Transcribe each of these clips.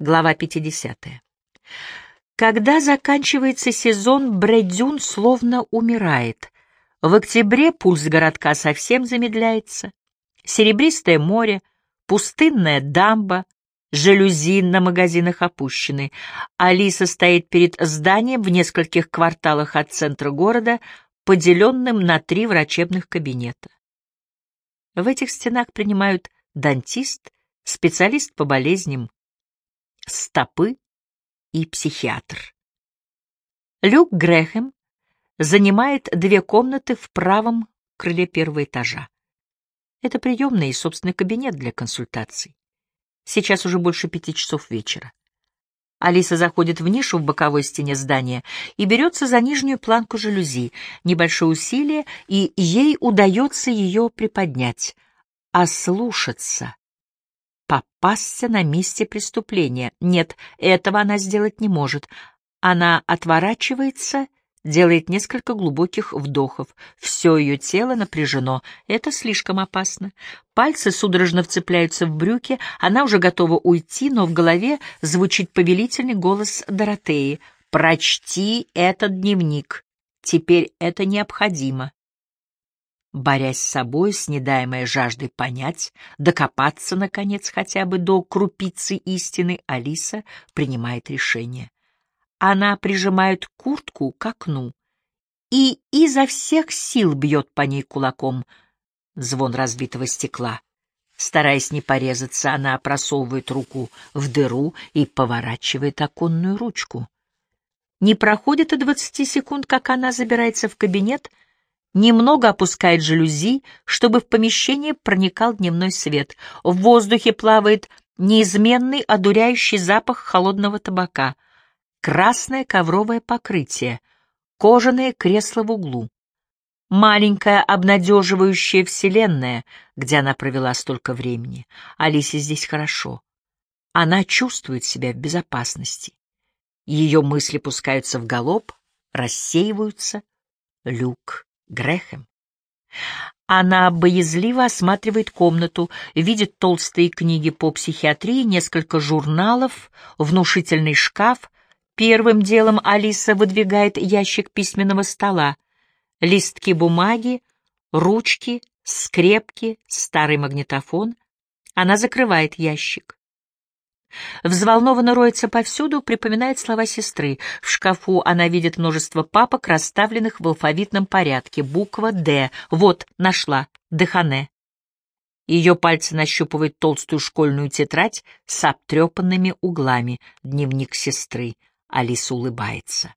Глава 50. Когда заканчивается сезон, Бредюн словно умирает. В октябре пульс городка совсем замедляется. Серебристое море, пустынная дамба, жалюзи на магазинах опущены. Алиса стоит перед зданием в нескольких кварталах от центра города, поделенным на три врачебных кабинета. В этих стенах принимают дантист, специалист по болезням стопы и психиатр. Люк Грэхэм занимает две комнаты в правом крыле первого этажа. Это приемный и собственный кабинет для консультаций. Сейчас уже больше пяти часов вечера. Алиса заходит в нишу в боковой стене здания и берется за нижнюю планку жалюзи. Небольшое усилие, и ей удается ее приподнять. А слушаться попасться на месте преступления. Нет, этого она сделать не может. Она отворачивается, делает несколько глубоких вдохов. Все ее тело напряжено. Это слишком опасно. Пальцы судорожно вцепляются в брюки. Она уже готова уйти, но в голове звучит повелительный голос Доротеи. «Прочти этот дневник. Теперь это необходимо». Борясь с собой, с недаемой жаждой понять, докопаться, наконец, хотя бы до крупицы истины, Алиса принимает решение. Она прижимает куртку к окну и изо всех сил бьет по ней кулаком звон разбитого стекла. Стараясь не порезаться, она просовывает руку в дыру и поворачивает оконную ручку. Не проходит и двадцати секунд, как она забирается в кабинет — немного опускает жалюзи, чтобы в помещение проникал дневной свет. В воздухе плавает неизменный одуряющий запах холодного табака, красное ковровое покрытие, кожаное кресло в углу. Маленькая обнадеживающая вселенная, где она провела столько времени. Алисе здесь хорошо. Она чувствует себя в безопасности. Ее мысли пускаются в галоп, рассеиваются. Люк Грехем. Она боязливо осматривает комнату, видит толстые книги по психиатрии, несколько журналов, внушительный шкаф. Первым делом Алиса выдвигает ящик письменного стола. Листки бумаги, ручки, скрепки, старый магнитофон. Она закрывает ящик. Взволнованно роется повсюду, припоминает слова сестры. В шкафу она видит множество папок, расставленных в алфавитном порядке. Буква «Д». Вот, нашла. Дехане. Ее пальцы нащупывают толстую школьную тетрадь с обтрепанными углами. Дневник сестры. Алиса улыбается.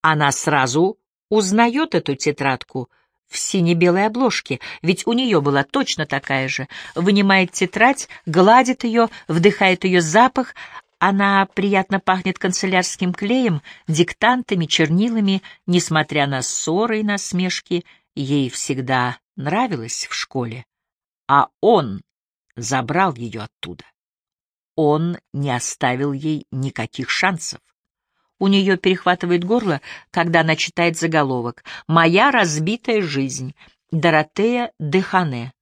Она сразу узнает эту тетрадку — в сине-белой обложке, ведь у нее была точно такая же. Вынимает тетрадь, гладит ее, вдыхает ее запах. Она приятно пахнет канцелярским клеем, диктантами, чернилами. Несмотря на ссоры и насмешки, ей всегда нравилось в школе. А он забрал ее оттуда. Он не оставил ей никаких шансов. У нее перехватывает горло, когда она читает заголовок «Моя разбитая жизнь. Доротея Дехане».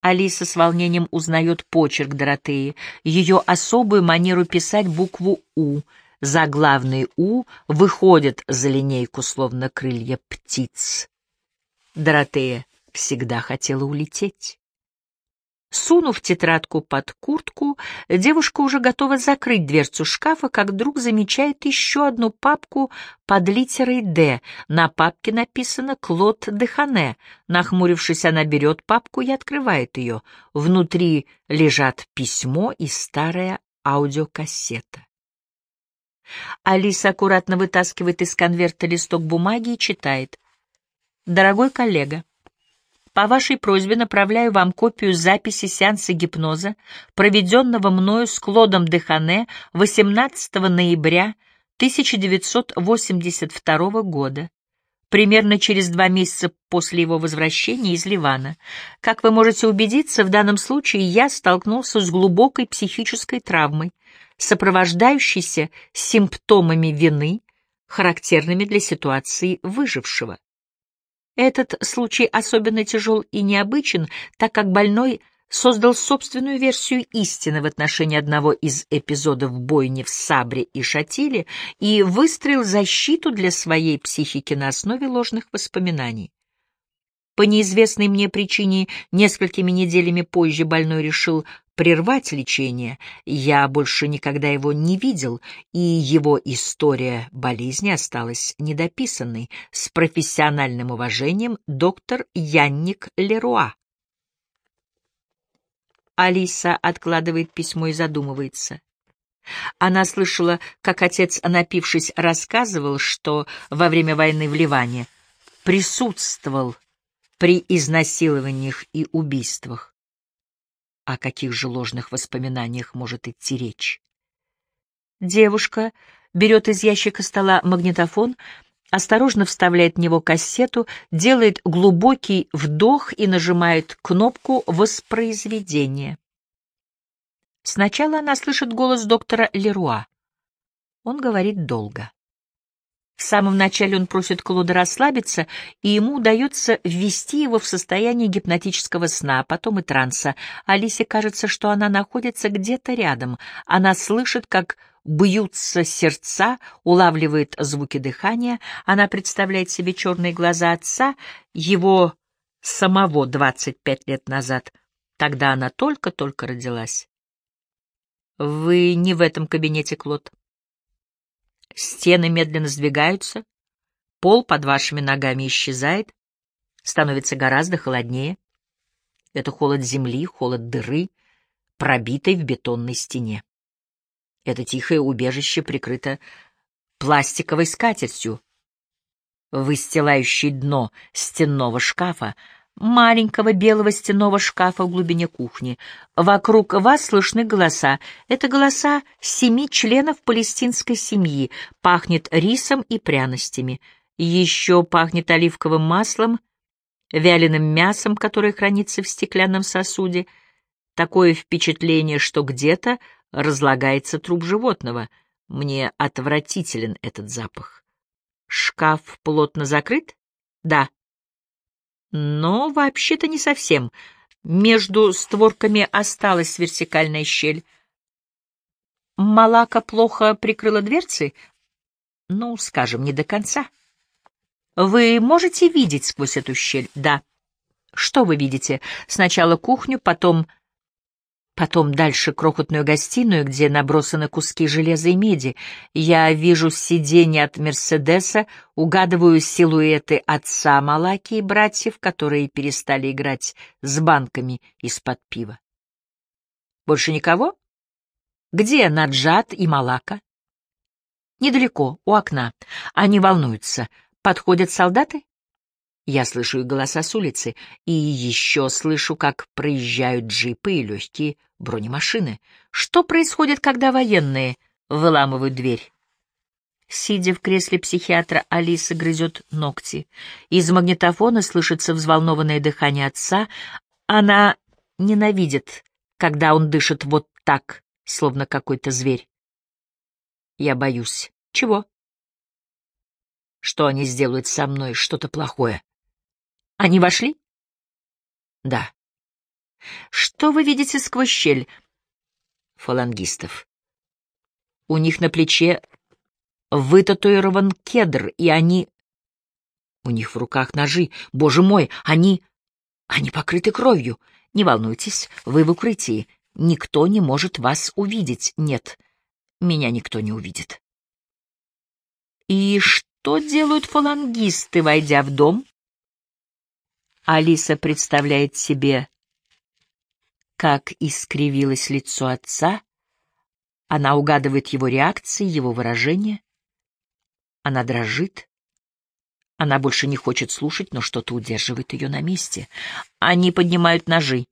Алиса с волнением узнает почерк Доротеи, ее особую манеру писать букву «У». Заглавный «У» выходит за линейку, словно крылья птиц. Доротея всегда хотела улететь. Сунув тетрадку под куртку, девушка уже готова закрыть дверцу шкафа, как вдруг замечает еще одну папку под литерой «Д». На папке написано «Клод Дехане». Нахмурившись, она берет папку и открывает ее. Внутри лежат письмо и старая аудиокассета. Алиса аккуратно вытаскивает из конверта листок бумаги и читает. «Дорогой коллега, по вашей просьбе направляю вам копию записи сеанса гипноза, проведенного мною с Клодом Дехане 18 ноября 1982 года, примерно через два месяца после его возвращения из Ливана. Как вы можете убедиться, в данном случае я столкнулся с глубокой психической травмой, сопровождающейся симптомами вины, характерными для ситуации выжившего. Этот случай особенно тяжел и необычен, так как больной создал собственную версию истины в отношении одного из эпизодов бойни в Сабре и Шатиле и выстроил защиту для своей психики на основе ложных воспоминаний. По неизвестной мне причине несколькими неделями позже больной решил прервать лечение. Я больше никогда его не видел, и его история болезни осталась недописанной. С профессиональным уважением доктор Янник Леруа. Алиса откладывает письмо и задумывается. Она слышала, как отец, напившись, рассказывал, что во время войны в Ливане присутствовал при изнасилованиях и убийствах. О каких же ложных воспоминаниях может идти речь? Девушка берет из ящика стола магнитофон, осторожно вставляет в него кассету, делает глубокий вдох и нажимает кнопку воспроизведения. Сначала она слышит голос доктора Леруа. Он говорит долго. В самом начале он просит Клода расслабиться, и ему удается ввести его в состояние гипнотического сна, а потом и транса. Алисе кажется, что она находится где-то рядом. Она слышит, как бьются сердца, улавливает звуки дыхания. Она представляет себе черные глаза отца, его самого 25 лет назад. Тогда она только-только родилась. «Вы не в этом кабинете, Клод». Стены медленно сдвигаются, пол под вашими ногами исчезает, становится гораздо холоднее. Это холод земли, холод дыры, пробитой в бетонной стене. Это тихое убежище прикрыто пластиковой скатертью, выстилающей дно стенного шкафа, маленького белого стенного шкафа в глубине кухни. Вокруг вас слышны голоса. Это голоса семи членов палестинской семьи. Пахнет рисом и пряностями. Еще пахнет оливковым маслом, вяленым мясом, которое хранится в стеклянном сосуде. Такое впечатление, что где-то разлагается труп животного. Мне отвратителен этот запах. Шкаф плотно закрыт? Да. Но вообще-то не совсем. Между створками осталась вертикальная щель. Малака плохо прикрыла дверцы? Ну, скажем, не до конца. Вы можете видеть сквозь эту щель? Да. Что вы видите? Сначала кухню, потом Потом дальше крохотную гостиную, где набросаны куски железа и меди. Я вижу сиденье от Мерседеса, угадываю силуэты отца Малаки и братьев, которые перестали играть с банками из-под пива. Больше никого? Где Наджат и Малака? Недалеко, у окна. Они волнуются. Подходят солдаты? Я слышу их голоса с улицы, и еще слышу, как проезжают джипы и легкие бронемашины. Что происходит, когда военные выламывают дверь? Сидя в кресле психиатра, Алиса грызет ногти. Из магнитофона слышится взволнованное дыхание отца. Она ненавидит, когда он дышит вот так, словно какой-то зверь. Я боюсь. Чего? Что они сделают со мной? Что-то плохое. Они вошли? Да. Что вы видите сквозь щель? Фалангистов. У них на плече вытатуирован кедр, и они... У них в руках ножи. Боже мой, они... Они покрыты кровью. Не волнуйтесь, вы в укрытии. Никто не может вас увидеть. Нет, меня никто не увидит. И что делают фалангисты, войдя в дом? Алиса представляет себе, как искривилось лицо отца, она угадывает его реакции, его выражения. Она дрожит. Она больше не хочет слушать, но что-то удерживает ее на месте. Они поднимают ножи.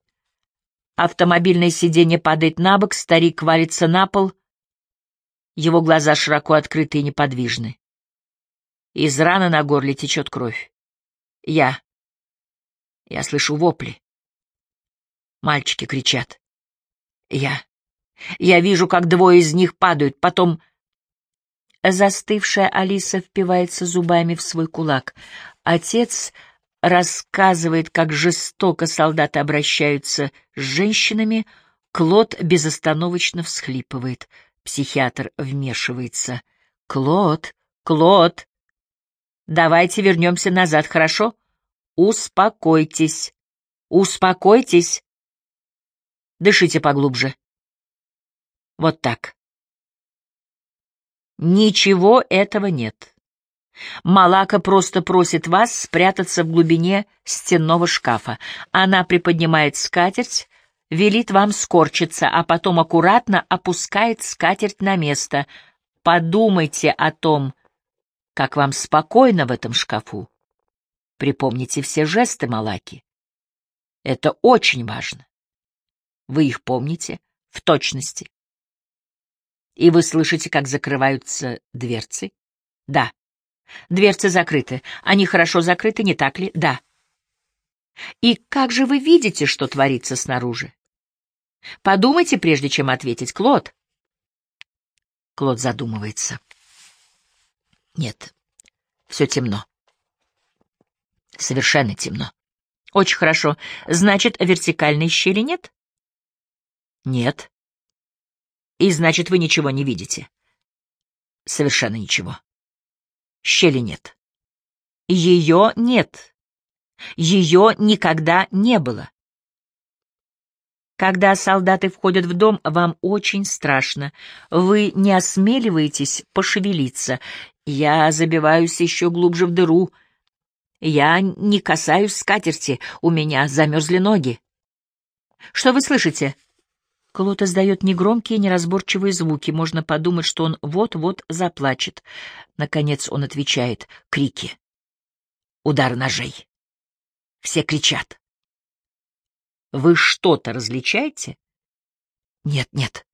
Автомобильное сиденье падает на бок, старик валится на пол. Его глаза широко открыты и неподвижны. Из раны на горле течет кровь. Я я слышу вопли. Мальчики кричат. Я... Я вижу, как двое из них падают, потом... Застывшая Алиса впивается зубами в свой кулак. Отец рассказывает, как жестоко солдаты обращаются с женщинами, Клод безостановочно всхлипывает. Психиатр вмешивается. «Клод, Клод, давайте вернемся назад, хорошо? Успокойтесь, успокойтесь. Дышите поглубже. Вот так. Ничего этого нет. Малака просто просит вас спрятаться в глубине стенного шкафа. Она приподнимает скатерть, велит вам скорчиться, а потом аккуратно опускает скатерть на место. Подумайте о том, как вам спокойно в этом шкафу. Припомните все жесты Малаки. Это очень важно. Вы их помните в точности. И вы слышите, как закрываются дверцы? Да. Дверцы закрыты. Они хорошо закрыты, не так ли? Да. И как же вы видите, что творится снаружи? Подумайте, прежде чем ответить, Клод. Клод задумывается. Нет, все темно. Совершенно темно. Очень хорошо. Значит, вертикальной щели нет? Нет. И значит, вы ничего не видите? Совершенно ничего. Щели нет. Ее нет. Ее никогда не было. Когда солдаты входят в дом, вам очень страшно. Вы не осмеливаетесь пошевелиться. Я забиваюсь еще глубже в дыру. Я не касаюсь скатерти, у меня замерзли ноги. Что вы слышите? Клод издает негромкие, неразборчивые звуки. Можно подумать, что он вот-вот заплачет. Наконец он отвечает. Крики. Удар ножей. Все кричат. Вы что-то различаете? Нет, нет.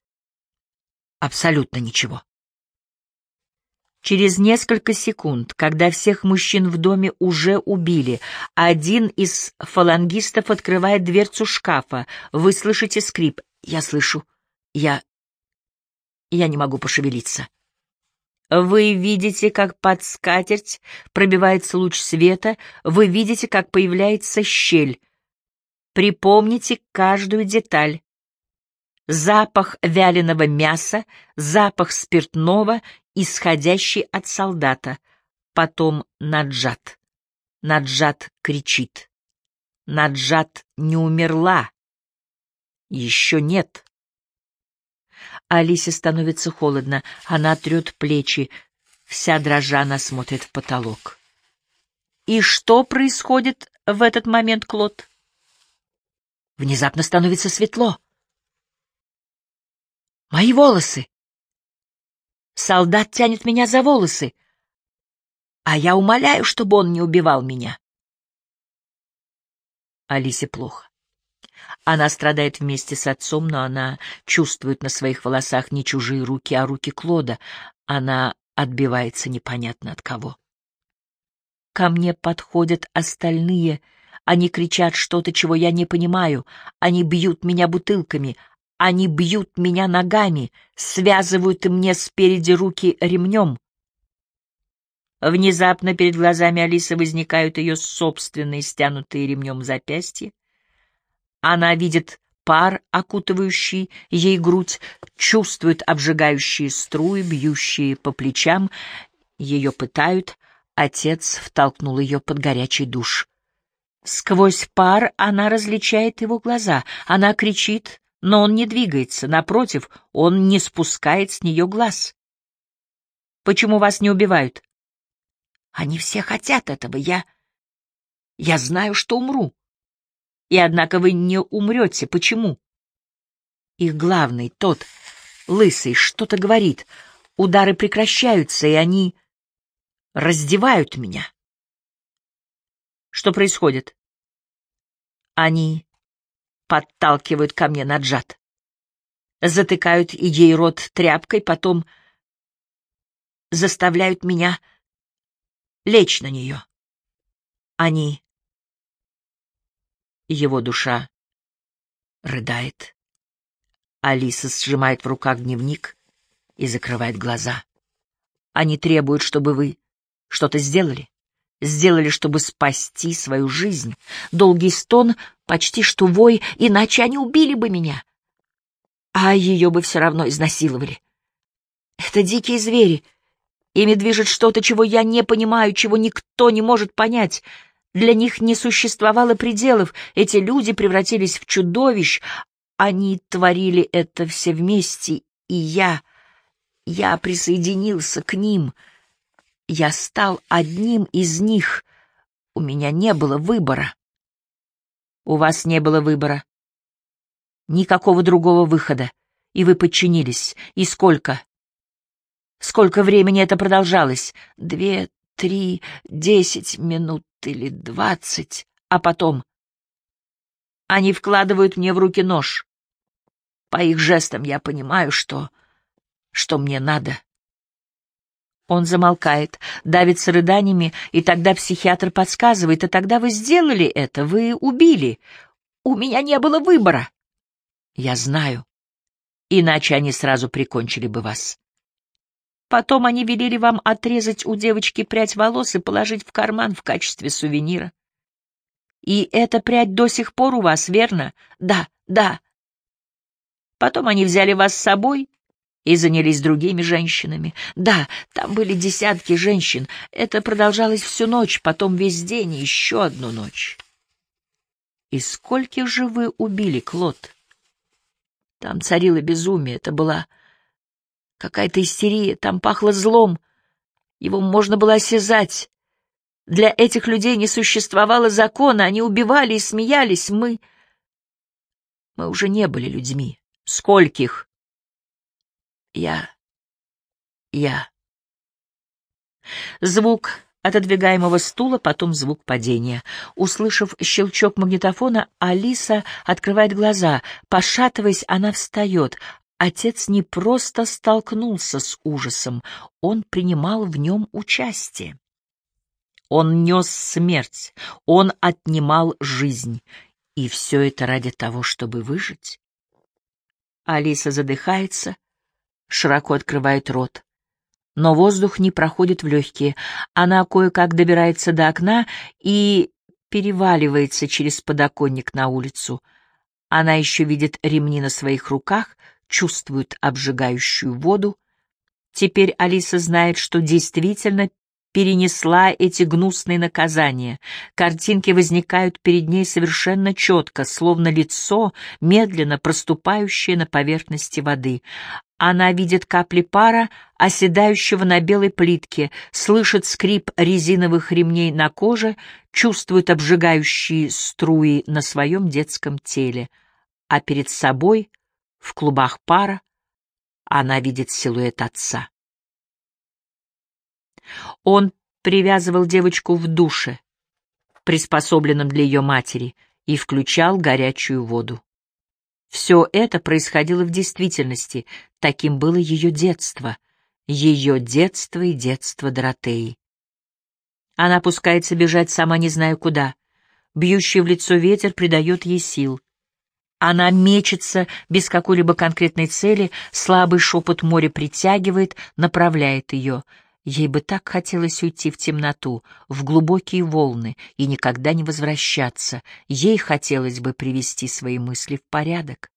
Абсолютно ничего. Через несколько секунд, когда всех мужчин в доме уже убили, один из фалангистов открывает дверцу шкафа. Вы слышите скрип. Я слышу. Я... Я не могу пошевелиться. Вы видите, как под скатерть пробивается луч света, вы видите, как появляется щель. Припомните каждую деталь. Запах вяленого мяса, запах спиртного, исходящий от солдата. Потом Наджат. Наджат кричит. Наджат не умерла. Еще нет. Алисе становится холодно. Она трет плечи. Вся дрожа она смотрит в потолок. И что происходит в этот момент, Клод? Внезапно становится светло. Мои волосы. Солдат тянет меня за волосы, а я умоляю, чтобы он не убивал меня. Алисе плохо. Она страдает вместе с отцом, но она чувствует на своих волосах не чужие руки, а руки Клода. Она отбивается непонятно от кого. Ко мне подходят остальные — они кричат что-то, чего я не понимаю. Они бьют меня бутылками. Они бьют меня ногами, связывают мне спереди руки ремнем. Внезапно перед глазами Алисы возникают ее собственные стянутые ремнем запястья. Она видит пар, окутывающий ей грудь, чувствует обжигающие струи, бьющие по плечам. Ее пытают. Отец втолкнул ее под горячий душ. Сквозь пар она различает его глаза. Она кричит, но он не двигается. Напротив, он не спускает с нее глаз. «Почему вас не убивают?» «Они все хотят этого. Я... Я знаю, что умру. И однако вы не умрете. Почему?» Их главный, тот, лысый, что-то говорит. Удары прекращаются, и они раздевают меня. Что происходит? Они подталкивают ко мне Наджат. Затыкают ей рот тряпкой, потом заставляют меня лечь на нее. Они... Его душа рыдает. Алиса сжимает в руках дневник и закрывает глаза. Они требуют, чтобы вы что-то сделали. сделали, чтобы спасти свою жизнь. Долгий стон, почти что вой, иначе они убили бы меня. А ее бы все равно изнасиловали. Это дикие звери. Ими движет что-то, чего я не понимаю, чего никто не может понять. Для них не существовало пределов. Эти люди превратились в чудовищ. Они творили это все вместе, и я... Я присоединился к ним — я стал одним из них. У меня не было выбора. У вас не было выбора. Никакого другого выхода. И вы подчинились. И сколько? Сколько времени это продолжалось? Две, три, десять минут или двадцать. А потом... Они вкладывают мне в руки нож. По их жестам я понимаю, что... что мне надо. Он замолкает, давится рыданиями, и тогда психиатр подсказывает, а тогда вы сделали это, вы убили. У меня не было выбора. Я знаю. Иначе они сразу прикончили бы вас. Потом они велели вам отрезать у девочки прядь волос и положить в карман в качестве сувенира. И эта прядь до сих пор у вас, верно? Да, да. Потом они взяли вас с собой и занялись другими женщинами. Да, там были десятки женщин. Это продолжалось всю ночь, потом весь день и еще одну ночь. И скольких же вы убили, Клод? Там царило безумие, это была какая-то истерия, там пахло злом, его можно было осязать. Для этих людей не существовало закона, они убивали и смеялись, мы... Мы уже не были людьми. Скольких? Я... Я... Звук отодвигаемого стула, потом звук падения. Услышав щелчок магнитофона, Алиса открывает глаза. Пошатываясь, она встает. Отец не просто столкнулся с ужасом, он принимал в нем участие. Он нес смерть, он отнимал жизнь. И все это ради того, чтобы выжить. Алиса задыхается, широко открывает рот. Но воздух не проходит в легкие. Она кое-как добирается до окна и переваливается через подоконник на улицу. Она еще видит ремни на своих руках, чувствует обжигающую воду. Теперь Алиса знает, что действительно перенесла эти гнусные наказания. Картинки возникают перед ней совершенно четко, словно лицо, медленно проступающее на поверхности воды. Она видит капли пара, оседающего на белой плитке, слышит скрип резиновых ремней на коже, чувствует обжигающие струи на своем детском теле. А перед собой, в клубах пара, она видит силуэт отца. Он привязывал девочку в душе, приспособленном для ее матери, и включал горячую воду. Все это происходило в действительности, таким было ее детство, ее детство и детство Доротеи. Она пускается бежать сама не зная куда. Бьющий в лицо ветер придает ей сил. Она мечется без какой-либо конкретной цели, слабый шепот моря притягивает, направляет ее — Ей бы так хотелось уйти в темноту, в глубокие волны и никогда не возвращаться. Ей хотелось бы привести свои мысли в порядок.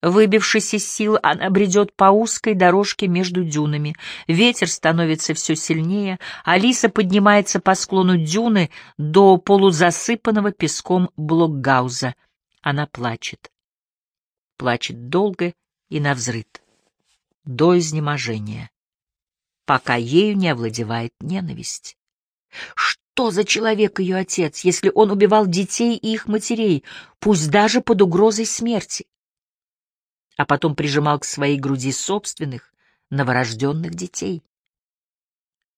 Выбившись из сил, она бредет по узкой дорожке между дюнами. Ветер становится все сильнее. Алиса поднимается по склону дюны до полузасыпанного песком блокгауза. Она плачет. Плачет долго и навзрыд. До изнеможения пока ею не овладевает ненависть. Что за человек ее отец, если он убивал детей и их матерей, пусть даже под угрозой смерти? А потом прижимал к своей груди собственных, новорожденных детей.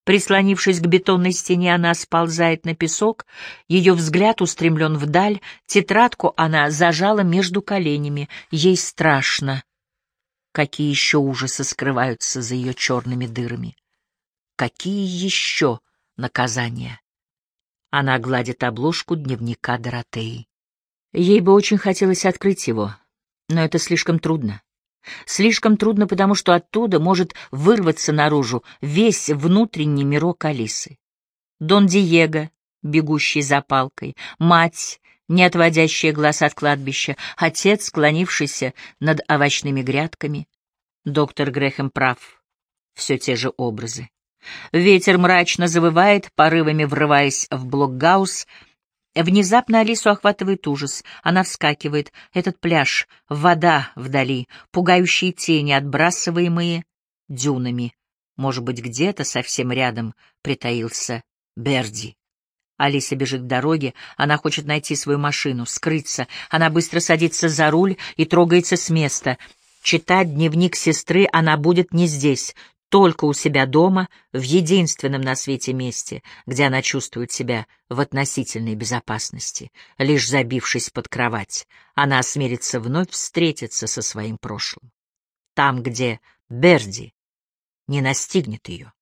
Прислонившись к бетонной стене, она сползает на песок, ее взгляд устремлен вдаль, тетрадку она зажала между коленями, ей страшно какие еще ужасы скрываются за ее черными дырами. Какие еще наказания? Она гладит обложку дневника Доротеи. Ей бы очень хотелось открыть его, но это слишком трудно. Слишком трудно, потому что оттуда может вырваться наружу весь внутренний мирок Алисы. Дон Диего, бегущий за палкой, мать, не отводящая глаз от кладбища, отец, склонившийся над овощными грядками. Доктор Грэхэм прав. Все те же образы. Ветер мрачно завывает, порывами врываясь в блокгаус. Внезапно Алису охватывает ужас. Она вскакивает. Этот пляж, вода вдали, пугающие тени, отбрасываемые дюнами. Может быть, где-то совсем рядом притаился Берди. Алиса бежит к дороге, она хочет найти свою машину, скрыться. Она быстро садится за руль и трогается с места. Читать дневник сестры она будет не здесь, только у себя дома, в единственном на свете месте, где она чувствует себя в относительной безопасности. Лишь забившись под кровать, она осмелится вновь встретиться со своим прошлым. Там, где Берди не настигнет ее.